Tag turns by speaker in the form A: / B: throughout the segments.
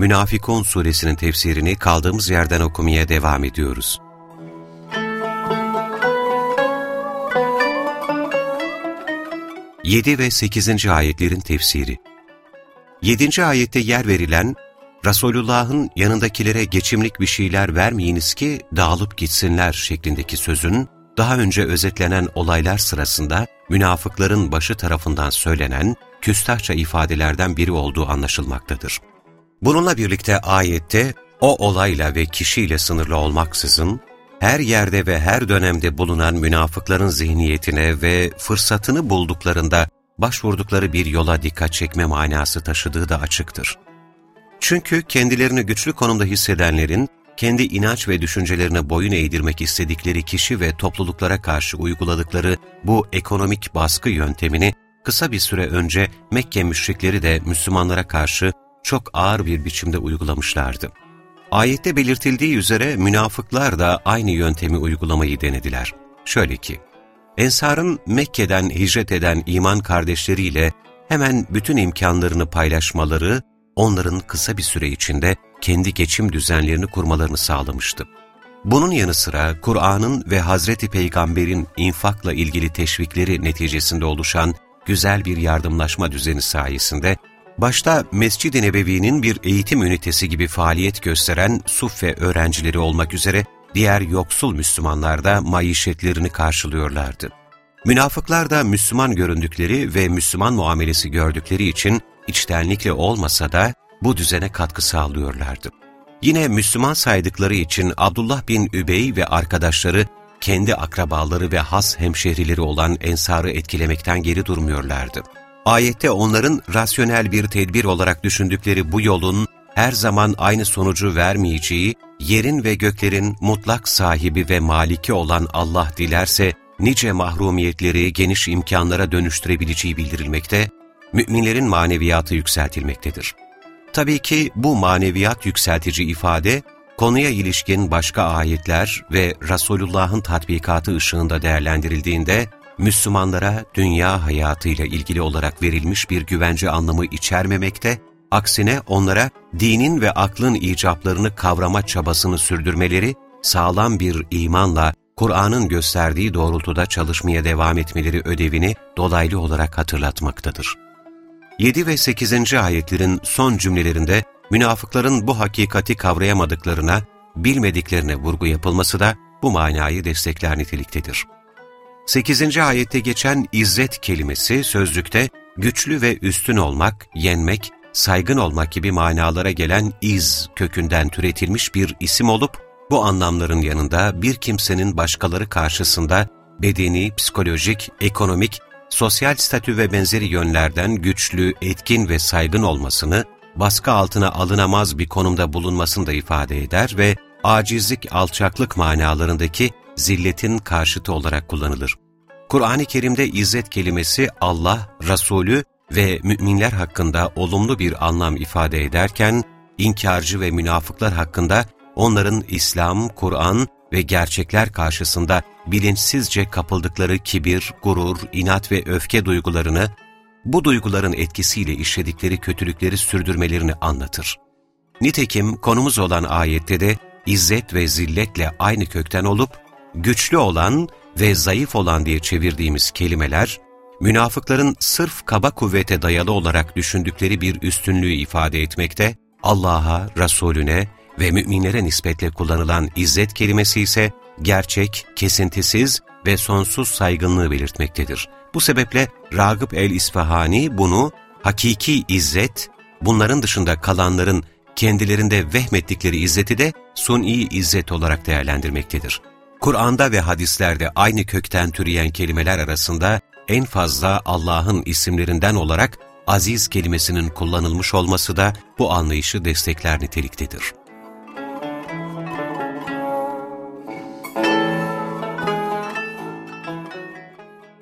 A: Münafikun suresinin tefsirini kaldığımız yerden okumaya devam ediyoruz. Yedi ve sekizinci ayetlerin tefsiri Yedinci ayette yer verilen, Resulullah'ın yanındakilere geçimlik bir şeyler vermeyiniz ki dağılıp gitsinler şeklindeki sözün, daha önce özetlenen olaylar sırasında münafıkların başı tarafından söylenen küstahça ifadelerden biri olduğu anlaşılmaktadır. Bununla birlikte ayette o olayla ve kişiyle sınırlı olmaksızın, her yerde ve her dönemde bulunan münafıkların zihniyetine ve fırsatını bulduklarında başvurdukları bir yola dikkat çekme manası taşıdığı da açıktır. Çünkü kendilerini güçlü konumda hissedenlerin, kendi inanç ve düşüncelerine boyun eğdirmek istedikleri kişi ve topluluklara karşı uyguladıkları bu ekonomik baskı yöntemini kısa bir süre önce Mekke müşrikleri de Müslümanlara karşı çok ağır bir biçimde uygulamışlardı. Ayette belirtildiği üzere münafıklar da aynı yöntemi uygulamayı denediler. Şöyle ki, Ensar'ın Mekke'den hicret eden iman kardeşleriyle hemen bütün imkanlarını paylaşmaları, onların kısa bir süre içinde kendi geçim düzenlerini kurmalarını sağlamıştı. Bunun yanı sıra Kur'an'ın ve Hazreti Peygamber'in infakla ilgili teşvikleri neticesinde oluşan güzel bir yardımlaşma düzeni sayesinde, başta Mescid-i Nebevi'nin bir eğitim ünitesi gibi faaliyet gösteren Suffe öğrencileri olmak üzere diğer yoksul Müslümanlar da maişetlerini karşılıyorlardı. Münafıklar da Müslüman göründükleri ve Müslüman muamelesi gördükleri için içtenlikle olmasa da bu düzene katkı sağlıyorlardı. Yine Müslüman saydıkları için Abdullah bin Übey ve arkadaşları kendi akrabaları ve has hemşehrileri olan ensarı etkilemekten geri durmuyorlardı. Ayette onların rasyonel bir tedbir olarak düşündükleri bu yolun her zaman aynı sonucu vermeyeceği, yerin ve göklerin mutlak sahibi ve maliki olan Allah dilerse nice mahrumiyetleri geniş imkanlara dönüştürebileceği bildirilmekte, müminlerin maneviyatı yükseltilmektedir. Tabii ki bu maneviyat yükseltici ifade, konuya ilişkin başka ayetler ve Resulullah'ın tatbikatı ışığında değerlendirildiğinde, Müslümanlara dünya hayatıyla ilgili olarak verilmiş bir güvence anlamı içermemekte, aksine onlara dinin ve aklın icaplarını kavrama çabasını sürdürmeleri, sağlam bir imanla Kur'an'ın gösterdiği doğrultuda çalışmaya devam etmeleri ödevini dolaylı olarak hatırlatmaktadır. 7 ve 8. ayetlerin son cümlelerinde münafıkların bu hakikati kavrayamadıklarına, bilmediklerine vurgu yapılması da bu manayı destekler niteliktedir. 8. ayette geçen izzet kelimesi sözlükte güçlü ve üstün olmak, yenmek, saygın olmak gibi manalara gelen iz kökünden türetilmiş bir isim olup, bu anlamların yanında bir kimsenin başkaları karşısında bedeni, psikolojik, ekonomik sosyal statü ve benzeri yönlerden güçlü, etkin ve saygın olmasını, baskı altına alınamaz bir konumda bulunmasını da ifade eder ve acizlik, alçaklık manalarındaki zilletin karşıtı olarak kullanılır. Kur'an-ı Kerim'de izzet kelimesi Allah, Resulü ve müminler hakkında olumlu bir anlam ifade ederken, inkarcı ve münafıklar hakkında onların İslam, Kur'an ve gerçekler karşısında bilinçsizce kapıldıkları kibir, gurur, inat ve öfke duygularını, bu duyguların etkisiyle işledikleri kötülükleri sürdürmelerini anlatır. Nitekim konumuz olan ayette de izzet ve zilletle aynı kökten olup, güçlü olan ve zayıf olan diye çevirdiğimiz kelimeler, münafıkların sırf kaba kuvvete dayalı olarak düşündükleri bir üstünlüğü ifade etmekte, Allah'a, Resulüne ve müminlere nispetle kullanılan izzet kelimesi ise gerçek, kesintisiz ve sonsuz saygınlığı belirtmektedir. Bu sebeple Ragıp el-İsfahani bunu hakiki izzet, bunların dışında kalanların kendilerinde vehmettikleri izzeti de suni izzet olarak değerlendirmektedir. Kur'an'da ve hadislerde aynı kökten türeyen kelimeler arasında en fazla Allah'ın isimlerinden olarak aziz kelimesinin kullanılmış olması da bu anlayışı destekler niteliktedir.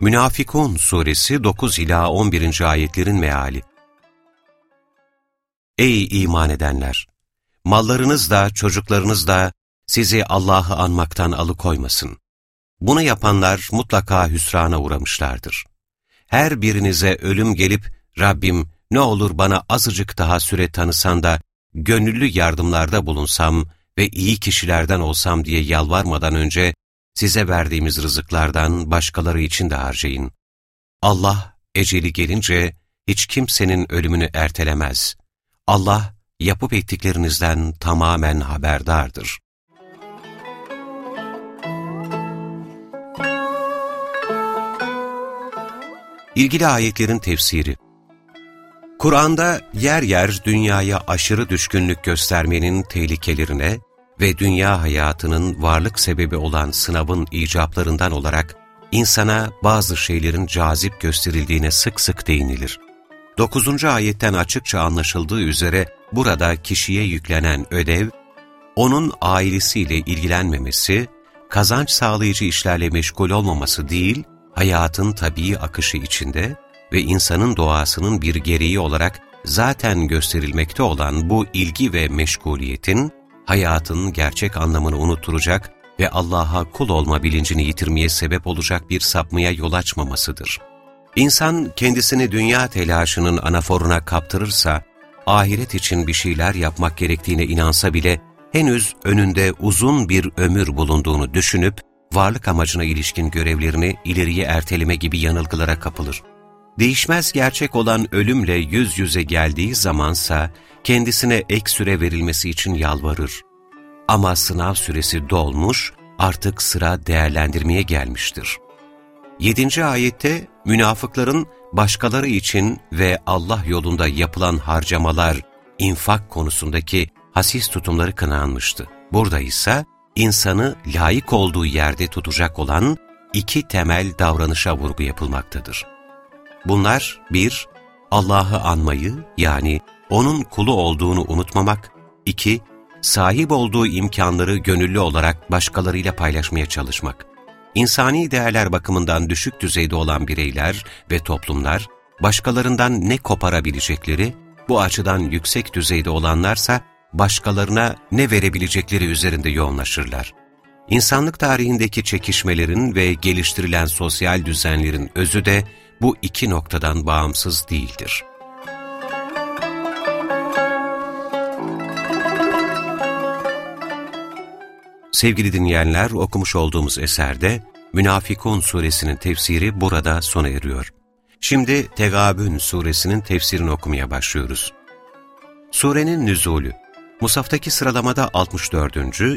A: Münafikun Suresi 9 ila 11. ayetlerin meali. Ey iman edenler! Mallarınız da çocuklarınız da sizi Allah'ı anmaktan alıkoymasın. Bunu yapanlar mutlaka hüsrana uğramışlardır. Her birinize ölüm gelip Rabbim ne olur bana azıcık daha süre tanısan da gönüllü yardımlarda bulunsam ve iyi kişilerden olsam diye yalvarmadan önce size verdiğimiz rızıklardan başkaları için de harcayın. Allah eceli gelince hiç kimsenin ölümünü ertelemez. Allah yapıp ettiklerinizden tamamen haberdardır. İlgili ayetlerin tefsiri Kur'an'da yer yer dünyaya aşırı düşkünlük göstermenin tehlikelerine ve dünya hayatının varlık sebebi olan sınavın icaplarından olarak insana bazı şeylerin cazip gösterildiğine sık sık değinilir. 9. ayetten açıkça anlaşıldığı üzere burada kişiye yüklenen ödev, onun ailesiyle ilgilenmemesi, kazanç sağlayıcı işlerle meşgul olmaması değil, hayatın tabii akışı içinde ve insanın doğasının bir gereği olarak zaten gösterilmekte olan bu ilgi ve meşguliyetin, hayatın gerçek anlamını unutturacak ve Allah'a kul olma bilincini yitirmeye sebep olacak bir sapmaya yol açmamasıdır. İnsan kendisini dünya telaşının anaforuna kaptırırsa, ahiret için bir şeyler yapmak gerektiğine inansa bile, henüz önünde uzun bir ömür bulunduğunu düşünüp, varlık amacına ilişkin görevlerini ileriye erteleme gibi yanılgılara kapılır. Değişmez gerçek olan ölümle yüz yüze geldiği zamansa kendisine ek süre verilmesi için yalvarır. Ama sınav süresi dolmuş, artık sıra değerlendirmeye gelmiştir. 7. ayette münafıkların başkaları için ve Allah yolunda yapılan harcamalar, infak konusundaki hasis tutumları kınanmıştı. Burada ise insanı layık olduğu yerde tutacak olan iki temel davranışa vurgu yapılmaktadır. Bunlar bir, Allah'ı anmayı yani O'nun kulu olduğunu unutmamak, iki, sahip olduğu imkanları gönüllü olarak başkalarıyla paylaşmaya çalışmak. İnsani değerler bakımından düşük düzeyde olan bireyler ve toplumlar, başkalarından ne koparabilecekleri, bu açıdan yüksek düzeyde olanlarsa başkalarına ne verebilecekleri üzerinde yoğunlaşırlar. İnsanlık tarihindeki çekişmelerin ve geliştirilen sosyal düzenlerin özü de bu iki noktadan bağımsız değildir. Sevgili dinleyenler, okumuş olduğumuz eserde Münafikun suresinin tefsiri burada sona eriyor. Şimdi Tegabün suresinin tefsirini okumaya başlıyoruz. Surenin nüzulü Musaftaki sıralamada 64.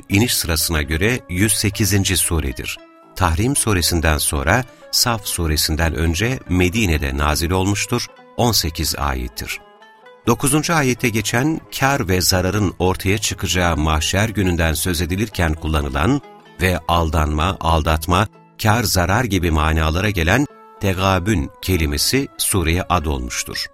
A: iniş sırasına göre 108. suredir. Tahrim suresinden sonra Saf suresinden önce Medine'de nazil olmuştur, 18 ayettir. 9. ayette geçen kar ve zararın ortaya çıkacağı mahşer gününden söz edilirken kullanılan ve aldanma, aldatma, kar zarar gibi manalara gelen tegabün kelimesi sureye ad olmuştur.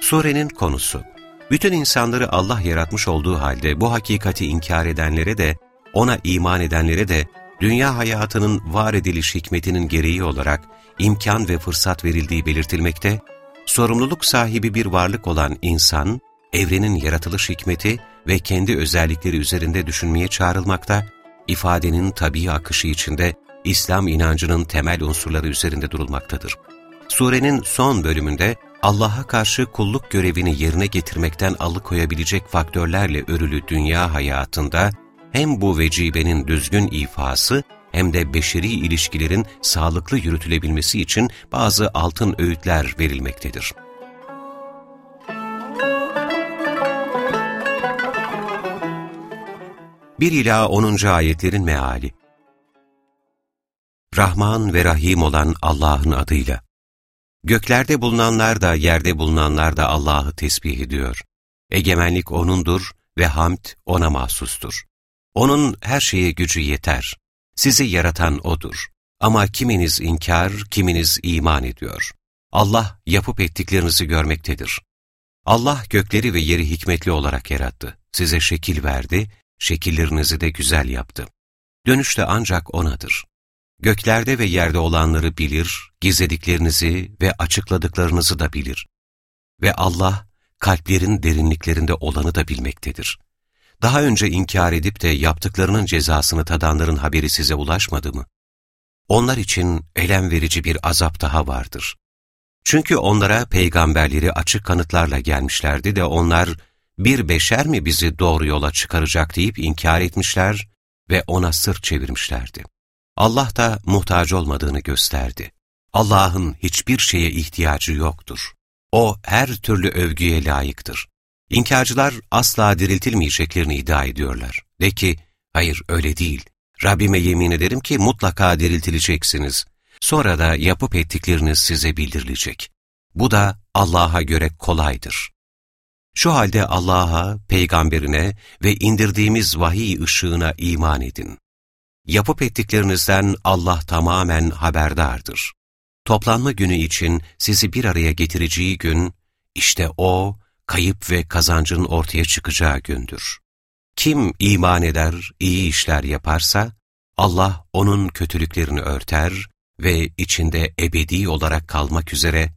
A: Surenin konusu bütün insanları Allah yaratmış olduğu halde bu hakikati inkar edenlere de, ona iman edenlere de dünya hayatının var ediliş hikmetinin gereği olarak imkan ve fırsat verildiği belirtilmekte, sorumluluk sahibi bir varlık olan insan, evrenin yaratılış hikmeti ve kendi özellikleri üzerinde düşünmeye çağrılmakta, ifadenin tabii akışı içinde İslam inancının temel unsurları üzerinde durulmaktadır. Surenin son bölümünde Allah'a karşı kulluk görevini yerine getirmekten alıkoyabilecek faktörlerle örülü dünya hayatında hem bu vecibenin düzgün ifası hem de beşeri ilişkilerin sağlıklı yürütülebilmesi için bazı altın öğütler verilmektedir. Bir ila 10. ayetlerin meali Rahman ve Rahim olan Allah'ın adıyla Göklerde bulunanlar da yerde bulunanlar da Allah'ı tesbih ediyor. Egemenlik O'nundur ve hamd O'na mahsustur. O'nun her şeye gücü yeter. Sizi yaratan O'dur. Ama kiminiz inkar, kiminiz iman ediyor. Allah yapıp ettiklerinizi görmektedir. Allah gökleri ve yeri hikmetli olarak yarattı. Size şekil verdi, şekillerinizi de güzel yaptı. Dönüş de ancak O'nadır. Göklerde ve yerde olanları bilir, gizlediklerinizi ve açıkladıklarınızı da bilir. Ve Allah, kalplerin derinliklerinde olanı da bilmektedir. Daha önce inkar edip de yaptıklarının cezasını tadanların haberi size ulaşmadı mı? Onlar için elem verici bir azap daha vardır. Çünkü onlara peygamberleri açık kanıtlarla gelmişlerdi de onlar, bir beşer mi bizi doğru yola çıkaracak deyip inkar etmişler ve ona sırt çevirmişlerdi. Allah da muhtaç olmadığını gösterdi. Allah'ın hiçbir şeye ihtiyacı yoktur. O her türlü övgüye layıktır. İnkarcılar asla diriltilmeyeceklerini iddia ediyorlar. De ki, hayır öyle değil. Rabbime yemin ederim ki mutlaka diriltileceksiniz. Sonra da yapıp ettikleriniz size bildirilecek. Bu da Allah'a göre kolaydır. Şu halde Allah'a, peygamberine ve indirdiğimiz vahiy ışığına iman edin. Yapıp ettiklerinizden Allah tamamen haberdardır. Toplanma günü için sizi bir araya getireceği gün, işte o, kayıp ve kazancın ortaya çıkacağı gündür. Kim iman eder, iyi işler yaparsa, Allah onun kötülüklerini örter ve içinde ebedi olarak kalmak üzere,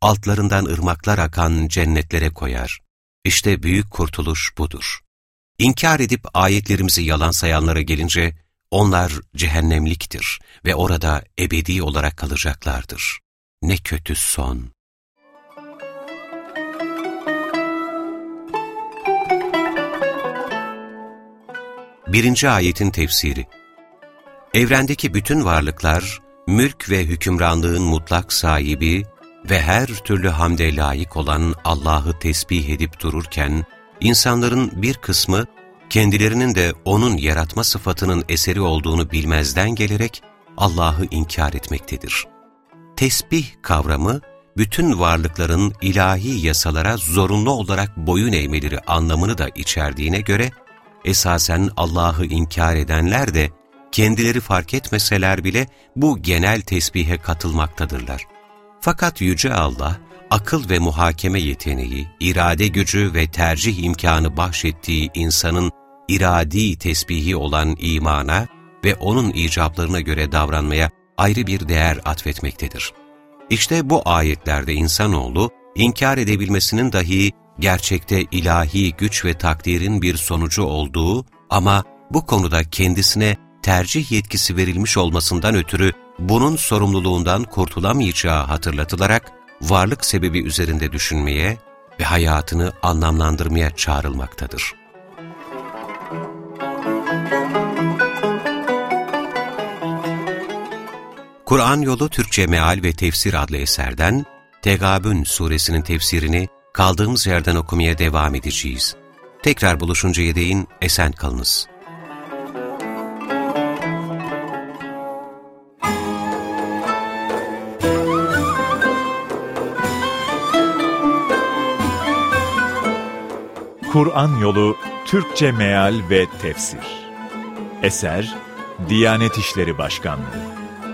A: altlarından ırmaklar akan cennetlere koyar. İşte büyük kurtuluş budur. İnkar edip ayetlerimizi yalan sayanlara gelince, onlar cehennemliktir ve orada ebedi olarak kalacaklardır. Ne kötü son! Birinci ayetin tefsiri Evrendeki bütün varlıklar, mülk ve hükümranlığın mutlak sahibi ve her türlü hamde layık olan Allah'ı tesbih edip dururken, insanların bir kısmı kendilerinin de O'nun yaratma sıfatının eseri olduğunu bilmezden gelerek Allah'ı inkar etmektedir. Tesbih kavramı, bütün varlıkların ilahi yasalara zorunlu olarak boyun eğmeleri anlamını da içerdiğine göre, esasen Allah'ı inkar edenler de kendileri fark etmeseler bile bu genel tesbihe katılmaktadırlar. Fakat Yüce Allah, akıl ve muhakeme yeteneği, irade gücü ve tercih imkanı bahşettiği insanın iradi tesbihi olan imana ve onun icablarına göre davranmaya ayrı bir değer atfetmektedir. İşte bu ayetlerde insanoğlu, inkar edebilmesinin dahi gerçekte ilahi güç ve takdirin bir sonucu olduğu ama bu konuda kendisine tercih yetkisi verilmiş olmasından ötürü bunun sorumluluğundan kurtulamayacağı hatırlatılarak varlık sebebi üzerinde düşünmeye ve hayatını anlamlandırmaya çağrılmaktadır. Kur'an Yolu Türkçe Meal ve Tefsir adlı eserden Tegabün suresinin tefsirini kaldığımız yerden okumaya devam edeceğiz. Tekrar buluşuncaya değin esen kalınız.
B: Kur'an Yolu Türkçe Meal ve Tefsir Eser Diyanet İşleri Başkanlığı